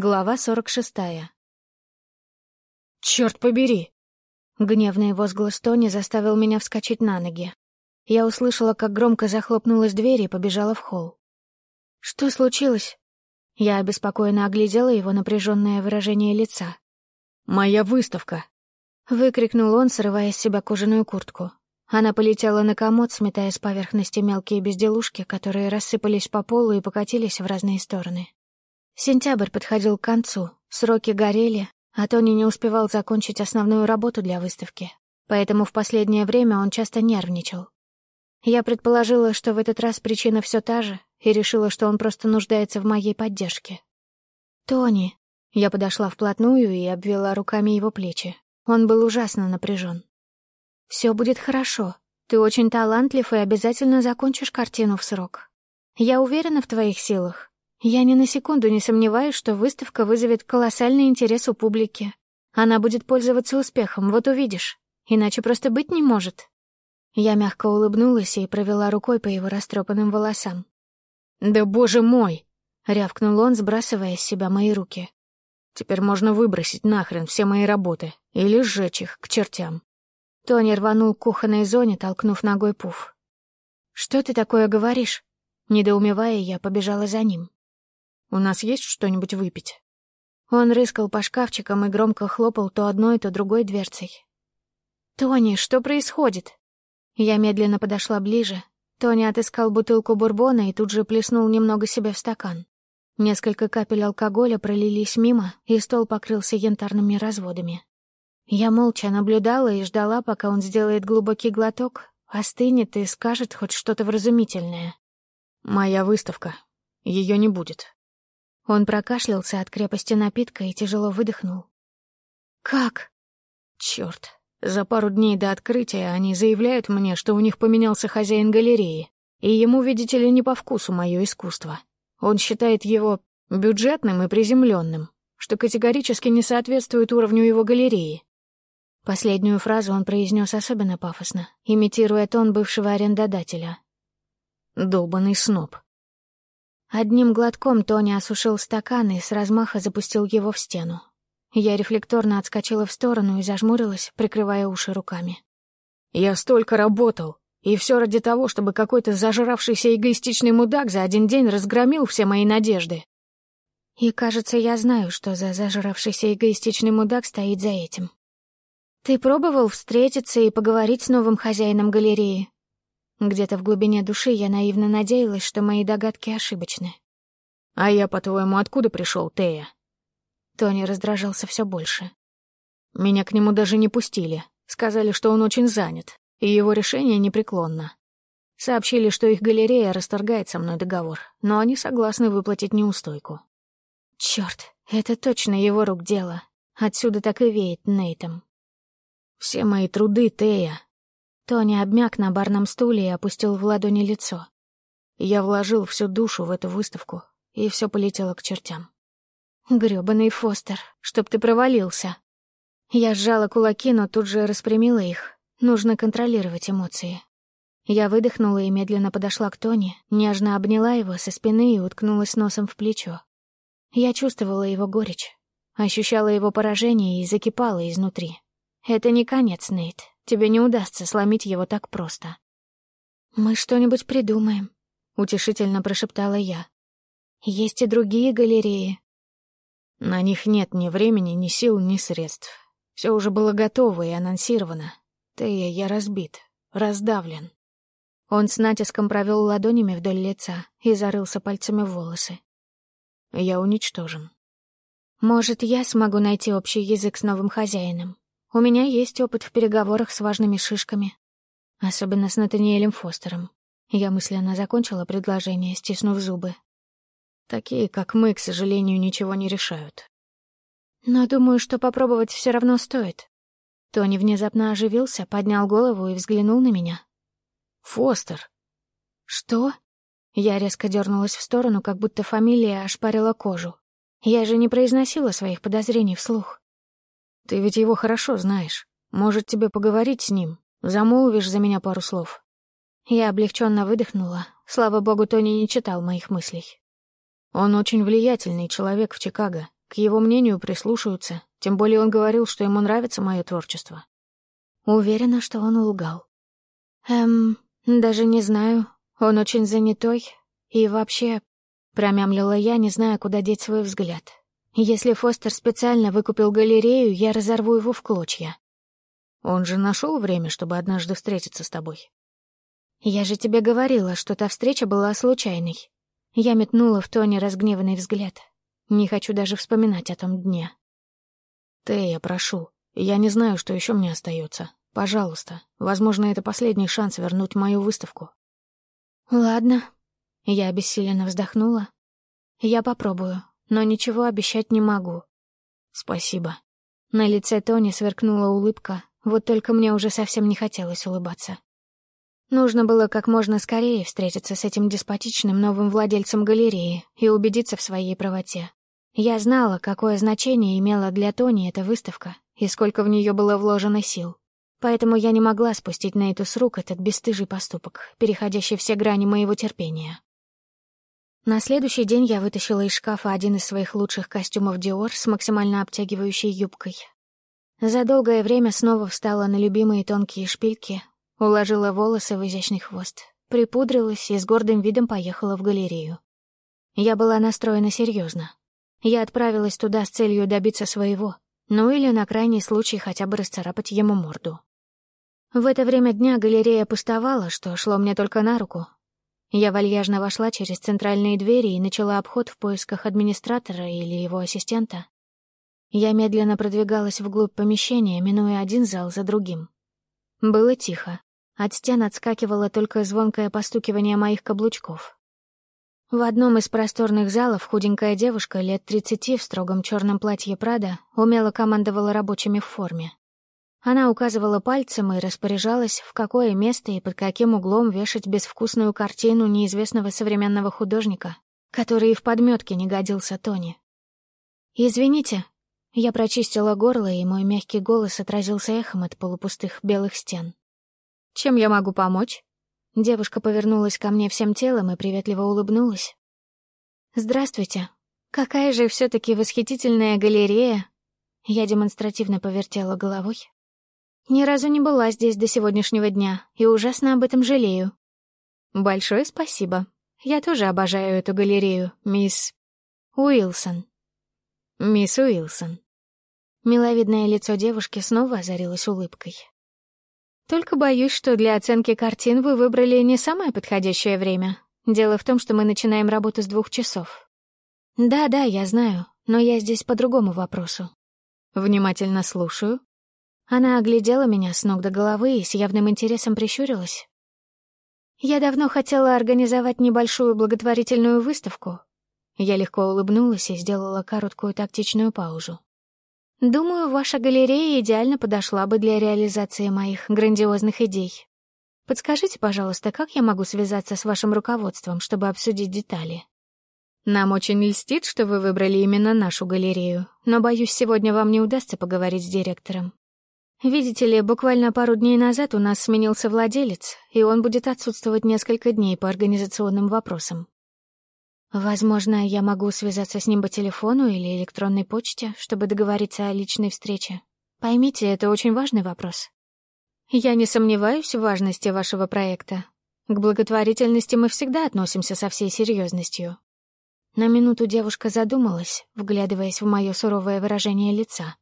Глава сорок шестая. «Чёрт побери!» Гневный возглас Тони заставил меня вскочить на ноги. Я услышала, как громко захлопнулась дверь и побежала в холл. «Что случилось?» Я обеспокоенно оглядела его напряженное выражение лица. «Моя выставка!» — выкрикнул он, срывая с себя кожаную куртку. Она полетела на комод, сметая с поверхности мелкие безделушки, которые рассыпались по полу и покатились в разные стороны. Сентябрь подходил к концу, сроки горели, а Тони не успевал закончить основную работу для выставки, поэтому в последнее время он часто нервничал. Я предположила, что в этот раз причина все та же, и решила, что он просто нуждается в моей поддержке. «Тони!» Я подошла вплотную и обвела руками его плечи. Он был ужасно напряжен. «Все будет хорошо. Ты очень талантлив и обязательно закончишь картину в срок. Я уверена в твоих силах. Я ни на секунду не сомневаюсь, что выставка вызовет колоссальный интерес у публики. Она будет пользоваться успехом, вот увидишь. Иначе просто быть не может. Я мягко улыбнулась и провела рукой по его растрепанным волосам. «Да боже мой!» — рявкнул он, сбрасывая с себя мои руки. «Теперь можно выбросить нахрен все мои работы или сжечь их к чертям». Тони рванул к кухонной зоне, толкнув ногой пуф. «Что ты такое говоришь?» Недоумевая, я побежала за ним. У нас есть что-нибудь выпить?» Он рыскал по шкафчикам и громко хлопал то одной, то другой дверцей. «Тони, что происходит?» Я медленно подошла ближе. Тони отыскал бутылку бурбона и тут же плеснул немного себе в стакан. Несколько капель алкоголя пролились мимо, и стол покрылся янтарными разводами. Я молча наблюдала и ждала, пока он сделает глубокий глоток, остынет и скажет хоть что-то вразумительное. «Моя выставка. Ее не будет. Он прокашлялся от крепости напитка и тяжело выдохнул. «Как?» «Чёрт. За пару дней до открытия они заявляют мне, что у них поменялся хозяин галереи, и ему, видите ли, не по вкусу мое искусство. Он считает его бюджетным и приземленным, что категорически не соответствует уровню его галереи. Последнюю фразу он произнес особенно пафосно, имитируя тон бывшего арендодателя. «Долбанный сноб», Одним глотком Тони осушил стакан и с размаха запустил его в стену. Я рефлекторно отскочила в сторону и зажмурилась, прикрывая уши руками. «Я столько работал, и все ради того, чтобы какой-то зажравшийся эгоистичный мудак за один день разгромил все мои надежды». И, кажется, я знаю, что за зажравшийся эгоистичный мудак стоит за этим. «Ты пробовал встретиться и поговорить с новым хозяином галереи?» Где-то в глубине души я наивно надеялась, что мои догадки ошибочны. «А я, по-твоему, откуда пришел, Тея?» Тони раздражался все больше. «Меня к нему даже не пустили. Сказали, что он очень занят, и его решение непреклонно. Сообщили, что их галерея расторгает со мной договор, но они согласны выплатить неустойку. Черт, это точно его рук дело. Отсюда так и веет Нейтом. Все мои труды, Тея, Тони обмяк на барном стуле и опустил в ладони лицо. Я вложил всю душу в эту выставку, и все полетело к чертям. Грёбаный Фостер, чтоб ты провалился. Я сжала кулаки, но тут же распрямила их. Нужно контролировать эмоции. Я выдохнула и медленно подошла к Тони, нежно обняла его со спины и уткнулась носом в плечо. Я чувствовала его горечь, ощущала его поражение и закипала изнутри. Это не конец, Нейт. Тебе не удастся сломить его так просто. «Мы что-нибудь придумаем», — утешительно прошептала я. «Есть и другие галереи». На них нет ни времени, ни сил, ни средств. Все уже было готово и анонсировано. Ты, я разбит, раздавлен. Он с натиском провел ладонями вдоль лица и зарылся пальцами в волосы. Я уничтожен. Может, я смогу найти общий язык с новым хозяином. У меня есть опыт в переговорах с важными шишками. Особенно с Натаниэлем Фостером. Я мысленно закончила предложение, стиснув зубы. Такие, как мы, к сожалению, ничего не решают. Но думаю, что попробовать все равно стоит. Тони внезапно оживился, поднял голову и взглянул на меня. «Фостер!» «Что?» Я резко дернулась в сторону, как будто фамилия ошпарила кожу. Я же не произносила своих подозрений вслух. Ты ведь его хорошо знаешь. Может, тебе поговорить с ним? Замолвишь за меня пару слов?» Я облегченно выдохнула. Слава богу, Тони не читал моих мыслей. Он очень влиятельный человек в Чикаго, к его мнению прислушаются, тем более он говорил, что ему нравится мое творчество. Уверена, что он лгал. Эм, даже не знаю, он очень занятой, и вообще, промямлила я, не зная, куда деть свой взгляд. Если Фостер специально выкупил галерею, я разорву его в клочья. Он же нашел время, чтобы однажды встретиться с тобой. Я же тебе говорила, что та встреча была случайной. Я метнула в Тони разгневанный взгляд. Не хочу даже вспоминать о том дне. Ты, я прошу. Я не знаю, что еще мне остается. Пожалуйста. Возможно, это последний шанс вернуть мою выставку. Ладно. Я обессиленно вздохнула. Я попробую, но ничего обещать не могу. Спасибо. На лице Тони сверкнула улыбка, вот только мне уже совсем не хотелось улыбаться. Нужно было как можно скорее встретиться с этим деспотичным новым владельцем галереи и убедиться в своей правоте. Я знала, какое значение имела для Тони эта выставка и сколько в нее было вложено сил. Поэтому я не могла спустить на эту с рук этот бесстыжий поступок, переходящий все грани моего терпения. На следующий день я вытащила из шкафа один из своих лучших костюмов Dior с максимально обтягивающей юбкой. За долгое время снова встала на любимые тонкие шпильки, Уложила волосы в изящный хвост, припудрилась и с гордым видом поехала в галерею. Я была настроена серьезно. Я отправилась туда с целью добиться своего, ну или на крайний случай хотя бы расцарапать ему морду. В это время дня галерея пустовала, что шло мне только на руку. Я вальяжно вошла через центральные двери и начала обход в поисках администратора или его ассистента. Я медленно продвигалась вглубь помещения, минуя один зал за другим. Было тихо. От стен отскакивало только звонкое постукивание моих каблучков. В одном из просторных залов худенькая девушка лет тридцати в строгом черном платье Прада умело командовала рабочими в форме. Она указывала пальцем и распоряжалась, в какое место и под каким углом вешать безвкусную картину неизвестного современного художника, который и в подметке не годился Тони. «Извините», я прочистила горло, и мой мягкий голос отразился эхом от полупустых белых стен. Чем я могу помочь?» Девушка повернулась ко мне всем телом и приветливо улыбнулась. «Здравствуйте. Какая же все таки восхитительная галерея!» Я демонстративно повертела головой. «Ни разу не была здесь до сегодняшнего дня и ужасно об этом жалею». «Большое спасибо. Я тоже обожаю эту галерею, мисс... Уилсон». «Мисс Уилсон». Миловидное лицо девушки снова озарилось улыбкой. Только боюсь, что для оценки картин вы выбрали не самое подходящее время. Дело в том, что мы начинаем работу с двух часов. Да-да, я знаю, но я здесь по другому вопросу. Внимательно слушаю. Она оглядела меня с ног до головы и с явным интересом прищурилась. Я давно хотела организовать небольшую благотворительную выставку. Я легко улыбнулась и сделала короткую тактичную паузу. Думаю, ваша галерея идеально подошла бы для реализации моих грандиозных идей. Подскажите, пожалуйста, как я могу связаться с вашим руководством, чтобы обсудить детали? Нам очень льстит, что вы выбрали именно нашу галерею, но, боюсь, сегодня вам не удастся поговорить с директором. Видите ли, буквально пару дней назад у нас сменился владелец, и он будет отсутствовать несколько дней по организационным вопросам. Возможно, я могу связаться с ним по телефону или электронной почте, чтобы договориться о личной встрече. Поймите, это очень важный вопрос. Я не сомневаюсь в важности вашего проекта. К благотворительности мы всегда относимся со всей серьезностью. На минуту девушка задумалась, вглядываясь в мое суровое выражение лица.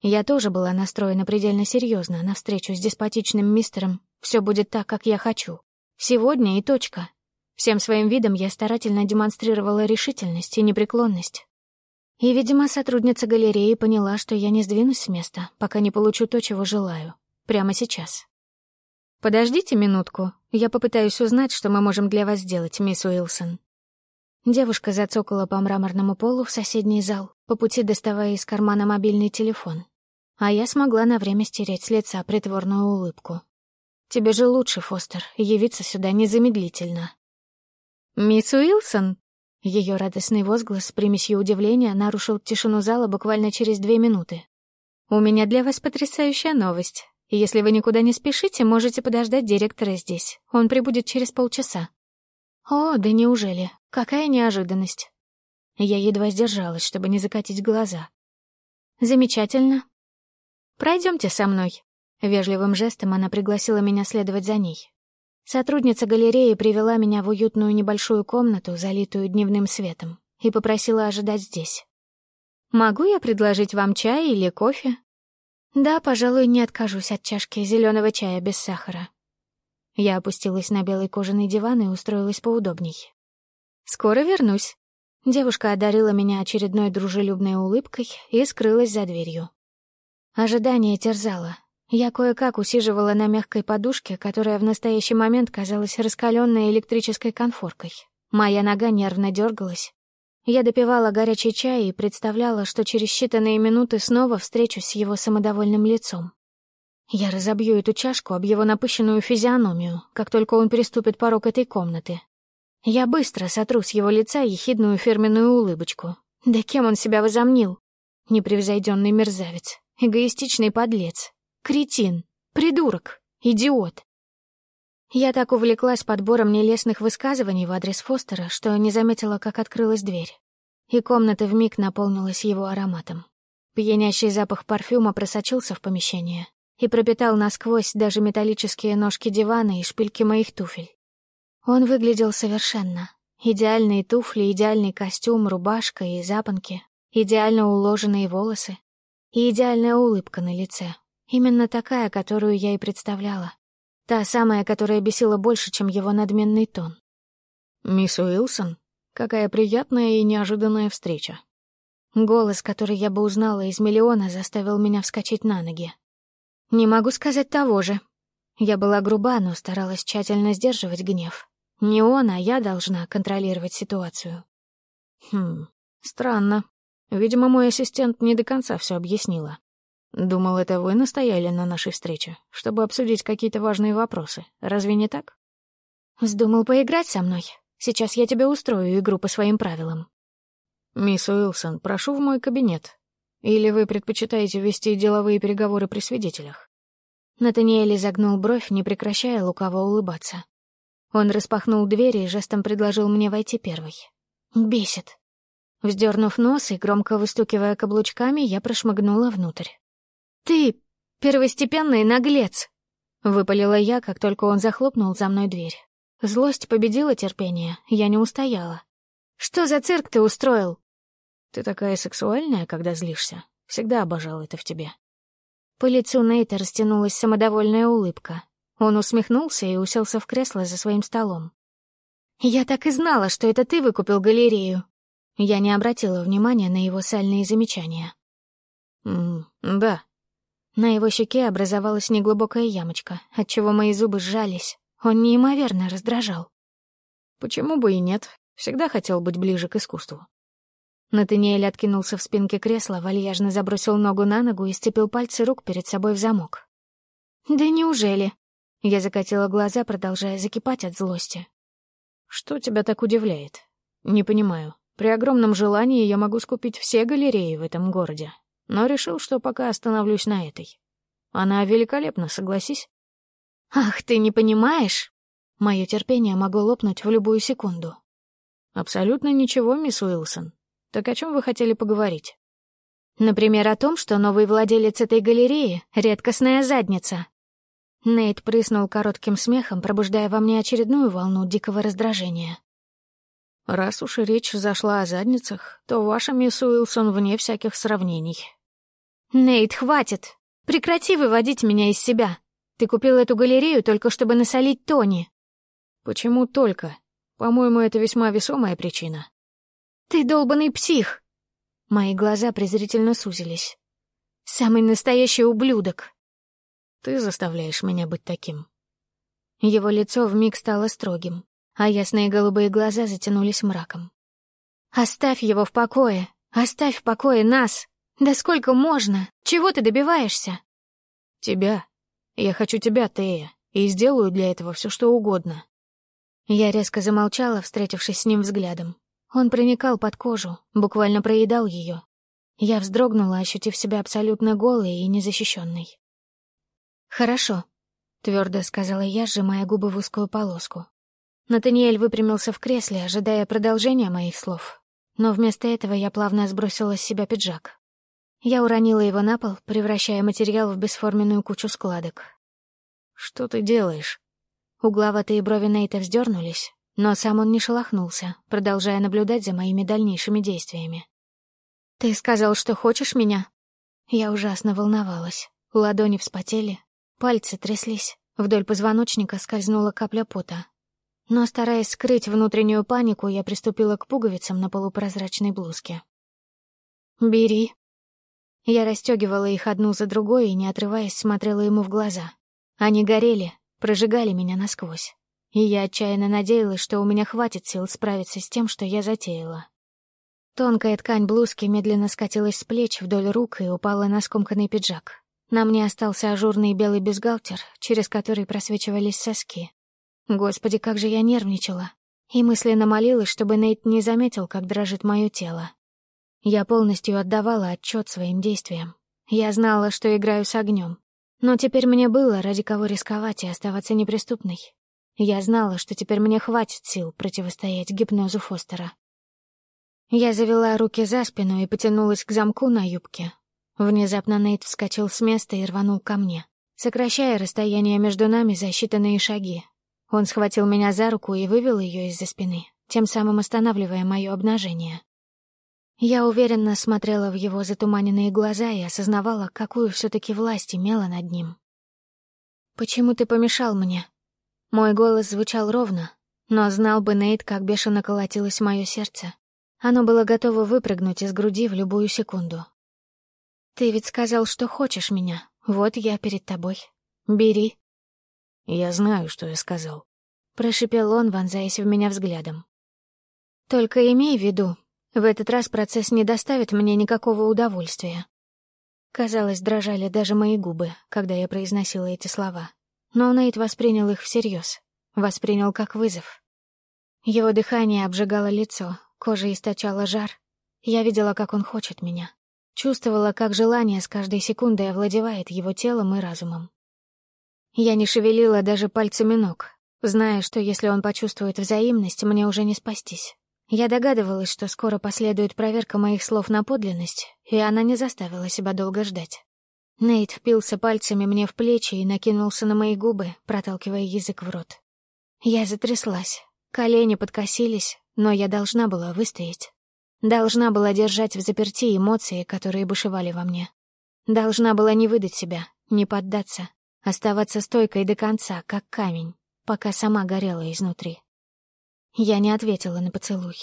Я тоже была настроена предельно серьезно на встречу с деспотичным мистером. Все будет так, как я хочу. Сегодня и точка. Всем своим видом я старательно демонстрировала решительность и непреклонность. И, видимо, сотрудница галереи поняла, что я не сдвинусь с места, пока не получу то, чего желаю. Прямо сейчас. «Подождите минутку. Я попытаюсь узнать, что мы можем для вас сделать, мисс Уилсон». Девушка зацокала по мраморному полу в соседний зал, по пути доставая из кармана мобильный телефон. А я смогла на время стереть с лица притворную улыбку. «Тебе же лучше, Фостер, явиться сюда незамедлительно». «Мисс Уилсон?» Ее радостный возглас с примесью удивления нарушил тишину зала буквально через две минуты. «У меня для вас потрясающая новость. Если вы никуда не спешите, можете подождать директора здесь. Он прибудет через полчаса». «О, да неужели? Какая неожиданность!» Я едва сдержалась, чтобы не закатить глаза. «Замечательно. Пройдемте со мной». Вежливым жестом она пригласила меня следовать за ней. Сотрудница галереи привела меня в уютную небольшую комнату, залитую дневным светом, и попросила ожидать здесь. «Могу я предложить вам чай или кофе?» «Да, пожалуй, не откажусь от чашки зеленого чая без сахара». Я опустилась на белый кожаный диван и устроилась поудобней. «Скоро вернусь». Девушка одарила меня очередной дружелюбной улыбкой и скрылась за дверью. Ожидание терзало. Я кое-как усиживала на мягкой подушке, которая в настоящий момент казалась раскаленной электрической конфоркой. Моя нога нервно дергалась. Я допивала горячий чай и представляла, что через считанные минуты снова встречусь с его самодовольным лицом. Я разобью эту чашку об его напыщенную физиономию, как только он переступит порог этой комнаты. Я быстро сотру с его лица ехидную фирменную улыбочку. Да кем он себя возомнил? Непревзойденный мерзавец, эгоистичный подлец, кретин, придурок, идиот. Я так увлеклась подбором нелестных высказываний в адрес Фостера, что не заметила, как открылась дверь. И комната вмиг наполнилась его ароматом. Пьянящий запах парфюма просочился в помещение и пропитал насквозь даже металлические ножки дивана и шпильки моих туфель. Он выглядел совершенно. Идеальные туфли, идеальный костюм, рубашка и запонки, идеально уложенные волосы и идеальная улыбка на лице. Именно такая, которую я и представляла. Та самая, которая бесила больше, чем его надменный тон. «Мисс Уилсон, какая приятная и неожиданная встреча». Голос, который я бы узнала из миллиона, заставил меня вскочить на ноги. Не могу сказать того же. Я была груба, но старалась тщательно сдерживать гнев. Не он, а я должна контролировать ситуацию. Хм, странно. Видимо, мой ассистент не до конца все объяснила. Думал, это вы настояли на нашей встрече, чтобы обсудить какие-то важные вопросы. Разве не так? Вздумал поиграть со мной. Сейчас я тебе устрою игру по своим правилам. Мисс Уилсон, прошу в мой кабинет. Или вы предпочитаете вести деловые переговоры при свидетелях? Натаниэль изогнул бровь, не прекращая лукаво улыбаться. Он распахнул дверь и жестом предложил мне войти первой. Бесит. Вздернув нос и громко выстукивая каблучками, я прошмыгнула внутрь. «Ты первостепенный наглец!» — выпалила я, как только он захлопнул за мной дверь. Злость победила терпение, я не устояла. «Что за цирк ты устроил?» «Ты такая сексуальная, когда злишься. Всегда обожал это в тебе». По лицу Нейта растянулась самодовольная улыбка. Он усмехнулся и уселся в кресло за своим столом. «Я так и знала, что это ты выкупил галерею». Я не обратила внимания на его сальные замечания. «М да», на его щеке образовалась неглубокая ямочка, отчего мои зубы сжались. Он неимоверно раздражал. «Почему бы и нет? Всегда хотел быть ближе к искусству». Натаниэль откинулся в спинке кресла, вальяжно забросил ногу на ногу и сцепил пальцы рук перед собой в замок. «Да неужели?» Я закатила глаза, продолжая закипать от злости. «Что тебя так удивляет? Не понимаю. При огромном желании я могу скупить все галереи в этом городе, но решил, что пока остановлюсь на этой. Она великолепна, согласись? Ах, ты не понимаешь? Мое терпение могло лопнуть в любую секунду. Абсолютно ничего, мисс Уилсон. Так о чем вы хотели поговорить? Например, о том, что новый владелец этой галереи — редкостная задница. Нейт прыснул коротким смехом, пробуждая во мне очередную волну дикого раздражения. «Раз уж речь зашла о задницах, то ваша мисс Уилсон вне всяких сравнений. «Нейт, хватит! Прекрати выводить меня из себя! Ты купил эту галерею только чтобы насолить Тони!» «Почему только? По-моему, это весьма весомая причина». «Ты долбанный псих!» Мои глаза презрительно сузились. «Самый настоящий ублюдок!» «Ты заставляешь меня быть таким». Его лицо вмиг стало строгим, а ясные голубые глаза затянулись мраком. «Оставь его в покое! Оставь в покое нас!» «Да сколько можно? Чего ты добиваешься?» «Тебя. Я хочу тебя, Тея, и сделаю для этого все, что угодно». Я резко замолчала, встретившись с ним взглядом. Он проникал под кожу, буквально проедал ее. Я вздрогнула, ощутив себя абсолютно голой и незащищенной. «Хорошо», — твердо сказала я, сжимая губы в узкую полоску. Натаниэль выпрямился в кресле, ожидая продолжения моих слов. но вместо этого я плавно сбросила с себя пиджак. Я уронила его на пол, превращая материал в бесформенную кучу складок. «Что ты делаешь?» Угловатые брови Нейта вздернулись, но сам он не шелохнулся, продолжая наблюдать за моими дальнейшими действиями. «Ты сказал, что хочешь меня?» Я ужасно волновалась. Ладони вспотели, пальцы тряслись, вдоль позвоночника скользнула капля пота. Но, стараясь скрыть внутреннюю панику, я приступила к пуговицам на полупрозрачной блузке. «Бери». Я расстегивала их одну за другой и, не отрываясь, смотрела ему в глаза. Они горели, прожигали меня насквозь. И я отчаянно надеялась, что у меня хватит сил справиться с тем, что я затеяла. Тонкая ткань блузки медленно скатилась с плеч вдоль рук и упала на скомканный пиджак. На мне остался ажурный белый бюстгальтер, через который просвечивались соски. Господи, как же я нервничала. И мысленно молилась, чтобы Нейт не заметил, как дрожит мое тело. Я полностью отдавала отчет своим действиям. Я знала, что играю с огнем. Но теперь мне было ради кого рисковать и оставаться неприступной. Я знала, что теперь мне хватит сил противостоять гипнозу Фостера. Я завела руки за спину и потянулась к замку на юбке. Внезапно Нейт вскочил с места и рванул ко мне, сокращая расстояние между нами за считанные шаги. Он схватил меня за руку и вывел ее из-за спины, тем самым останавливая мое обнажение. Я уверенно смотрела в его затуманенные глаза и осознавала, какую все-таки власть имела над ним. «Почему ты помешал мне?» Мой голос звучал ровно, но знал бы Нейт, как бешено колотилось мое сердце. Оно было готово выпрыгнуть из груди в любую секунду. «Ты ведь сказал, что хочешь меня. Вот я перед тобой. Бери». «Я знаю, что я сказал», — прошипел он, вонзаясь в меня взглядом. «Только имей в виду, в этот раз процесс не доставит мне никакого удовольствия». Казалось, дрожали даже мои губы, когда я произносила эти слова. Но Нейт воспринял их всерьез, воспринял как вызов. Его дыхание обжигало лицо, Кожа источала жар. Я видела, как он хочет меня. Чувствовала, как желание с каждой секундой овладевает его телом и разумом. Я не шевелила даже пальцами ног, зная, что если он почувствует взаимность, мне уже не спастись. Я догадывалась, что скоро последует проверка моих слов на подлинность, и она не заставила себя долго ждать. Нейт впился пальцами мне в плечи и накинулся на мои губы, проталкивая язык в рот. Я затряслась, колени подкосились, но я должна была выстоять. Должна была держать в заперти эмоции, которые бушевали во мне. Должна была не выдать себя, не поддаться, оставаться стойкой до конца, как камень, пока сама горела изнутри. Я не ответила на поцелуй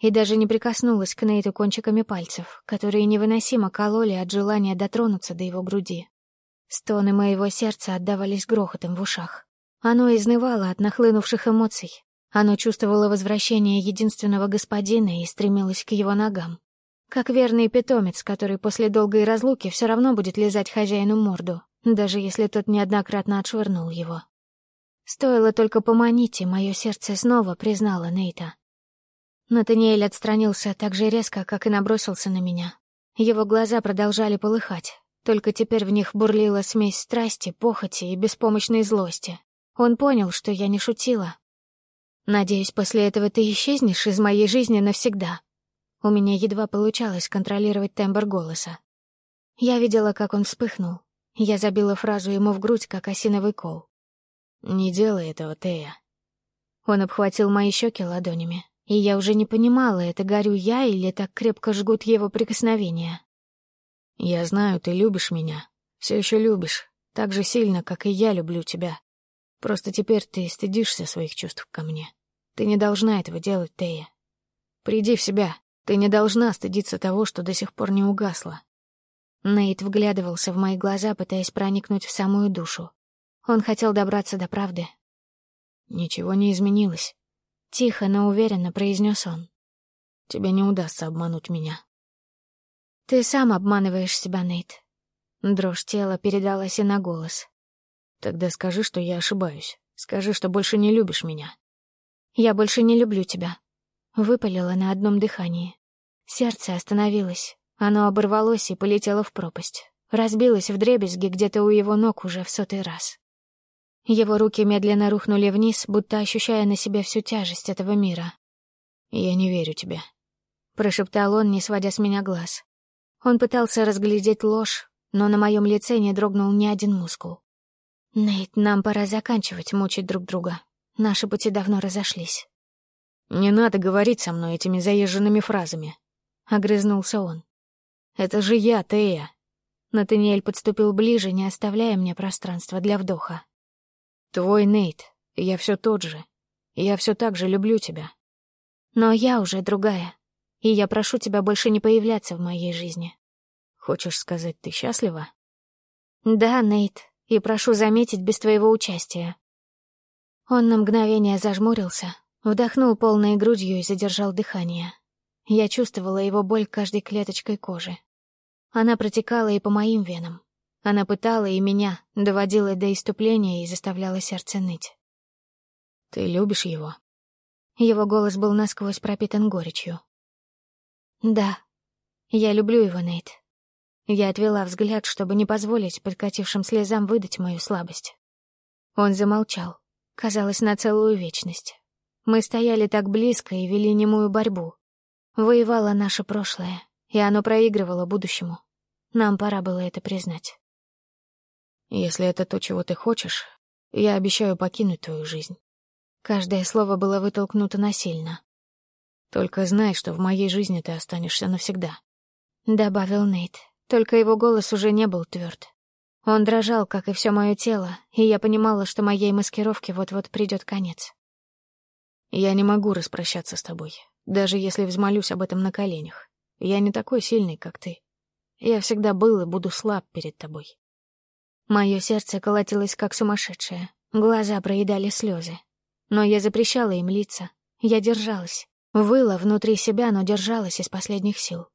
и даже не прикоснулась к Нейту кончиками пальцев, которые невыносимо кололи от желания дотронуться до его груди. Стоны моего сердца отдавались грохотом в ушах. Оно изнывало от нахлынувших эмоций, оно чувствовало возвращение единственного господина и стремилось к его ногам. Как верный питомец, который после долгой разлуки все равно будет лизать хозяину морду, даже если тот неоднократно отшвырнул его. Стоило только поманить, и мое сердце снова признало Нейта. Натаниэль отстранился так же резко, как и набросился на меня. Его глаза продолжали полыхать, только теперь в них бурлила смесь страсти, похоти и беспомощной злости. Он понял, что я не шутила, Надеюсь, после этого ты исчезнешь из моей жизни навсегда. У меня едва получалось контролировать тембр голоса. Я видела, как он вспыхнул. Я забила фразу ему в грудь, как осиновый кол. «Не делай этого, Тея». Он обхватил мои щеки ладонями, и я уже не понимала, это горю я или так крепко жгут его прикосновения. «Я знаю, ты любишь меня. Все еще любишь. Так же сильно, как и я люблю тебя. Просто теперь ты стыдишься своих чувств ко мне. Ты не должна этого делать, Тея. Приди в себя. Ты не должна стыдиться того, что до сих пор не угасло. Нейт вглядывался в мои глаза, пытаясь проникнуть в самую душу. Он хотел добраться до правды. Ничего не изменилось. Тихо, но уверенно произнес он. Тебе не удастся обмануть меня. Ты сам обманываешь себя, Нейт. Дрожь тела передалась и на голос. Тогда скажи, что я ошибаюсь. Скажи, что больше не любишь меня. «Я больше не люблю тебя», — выпалила на одном дыхании. Сердце остановилось. Оно оборвалось и полетело в пропасть. Разбилось вдребезги где-то у его ног уже в сотый раз. Его руки медленно рухнули вниз, будто ощущая на себе всю тяжесть этого мира. «Я не верю тебе», — прошептал он, не сводя с меня глаз. Он пытался разглядеть ложь, но на моем лице не дрогнул ни один мускул. «Нейт, нам пора заканчивать мучить друг друга. Наши пути давно разошлись». «Не надо говорить со мной этими заезженными фразами», — огрызнулся он. «Это же я, Тея». Натаниэль подступил ближе, не оставляя мне пространства для вдоха. «Твой Нейт, я все тот же. Я все так же люблю тебя». «Но я уже другая, и я прошу тебя больше не появляться в моей жизни». «Хочешь сказать, ты счастлива?» «Да, Нейт, и прошу заметить без твоего участия». Он на мгновение зажмурился, вдохнул полной грудью и задержал дыхание. Я чувствовала его боль каждой клеточкой кожи. Она протекала и по моим венам. Она пытала и меня, доводила до иступления и заставляла сердце ныть. «Ты любишь его?» Его голос был насквозь пропитан горечью. «Да, я люблю его, Нейт. Я отвела взгляд, чтобы не позволить подкатившим слезам выдать мою слабость. Он замолчал, казалось, на целую вечность. Мы стояли так близко и вели немую борьбу. Воевало наше прошлое, и оно проигрывало будущему. Нам пора было это признать. «Если это то, чего ты хочешь, я обещаю покинуть твою жизнь». Каждое слово было вытолкнуто насильно. «Только знай, что в моей жизни ты останешься навсегда», — добавил Нейт. Только его голос уже не был тверд. Он дрожал, как и все мое тело, и я понимала, что моей маскировке вот-вот придет конец. «Я не могу распрощаться с тобой, даже если взмолюсь об этом на коленях. Я не такой сильный, как ты. Я всегда был и буду слаб перед тобой». Мое сердце колотилось, как сумасшедшее. Глаза проедали слезы. Но я запрещала им литься. Я держалась. Выла внутри себя, но держалась из последних сил.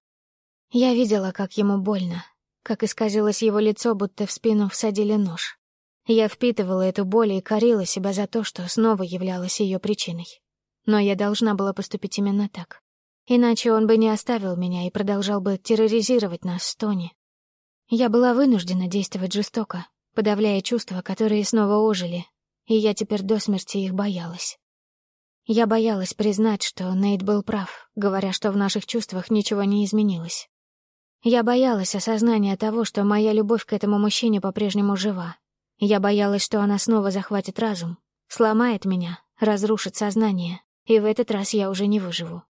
Я видела, как ему больно, как исказилось его лицо, будто в спину всадили нож. Я впитывала эту боль и корила себя за то, что снова являлась ее причиной. Но я должна была поступить именно так. Иначе он бы не оставил меня и продолжал бы терроризировать нас с Тони. Я была вынуждена действовать жестоко, подавляя чувства, которые снова ожили, и я теперь до смерти их боялась. Я боялась признать, что Нейт был прав, говоря, что в наших чувствах ничего не изменилось. Я боялась осознания того, что моя любовь к этому мужчине по-прежнему жива. Я боялась, что она снова захватит разум, сломает меня, разрушит сознание, и в этот раз я уже не выживу.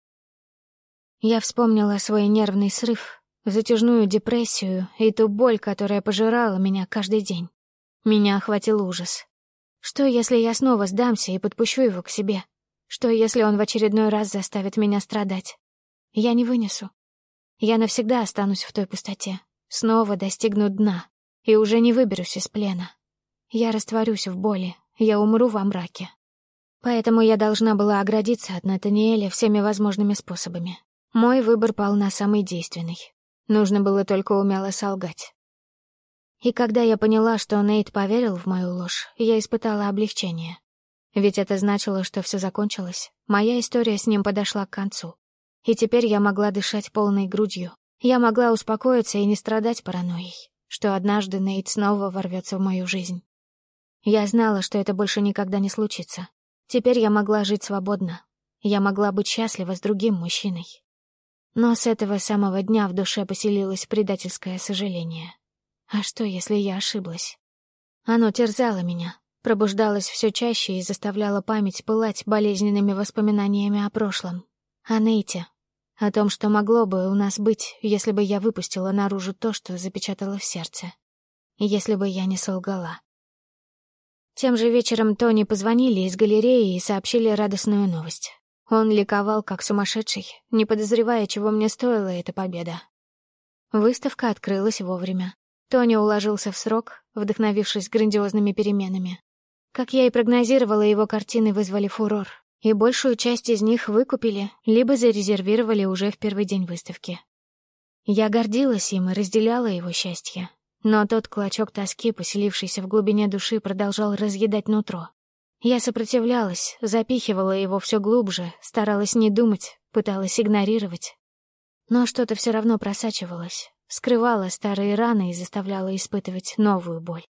Я вспомнила свой нервный срыв, затяжную депрессию и ту боль, которая пожирала меня каждый день. Меня охватил ужас. Что, если я снова сдамся и подпущу его к себе? Что, если он в очередной раз заставит меня страдать? Я не вынесу. Я навсегда останусь в той пустоте, снова достигну дна и уже не выберусь из плена. Я растворюсь в боли, я умру во мраке. Поэтому я должна была оградиться от Натаниэля всеми возможными способами. Мой выбор пал на самый действенный. Нужно было только умело солгать. И когда я поняла, что Нейт поверил в мою ложь, я испытала облегчение. Ведь это значило, что все закончилось. Моя история с ним подошла к концу. И теперь я могла дышать полной грудью. Я могла успокоиться и не страдать паранойей, что однажды Нейт снова ворвется в мою жизнь. Я знала, что это больше никогда не случится. Теперь я могла жить свободно. Я могла быть счастлива с другим мужчиной. Но с этого самого дня в душе поселилось предательское сожаление. А что, если я ошиблась? Оно терзало меня, пробуждалось все чаще и заставляло память пылать болезненными воспоминаниями о прошлом. О Нейте, о том, что могло бы у нас быть, если бы я выпустила наружу то, что запечатала в сердце. Если бы я не солгала. Тем же вечером Тони позвонили из галереи и сообщили радостную новость. Он ликовал, как сумасшедший, не подозревая, чего мне стоила эта победа. Выставка открылась вовремя. Тони уложился в срок, вдохновившись грандиозными переменами. Как я и прогнозировала, его картины вызвали фурор и большую часть из них выкупили, либо зарезервировали уже в первый день выставки. Я гордилась им и разделяла его счастье, но тот клочок тоски, поселившийся в глубине души, продолжал разъедать нутро. Я сопротивлялась, запихивала его все глубже, старалась не думать, пыталась игнорировать. Но что-то все равно просачивалось, скрывало старые раны и заставляло испытывать новую боль.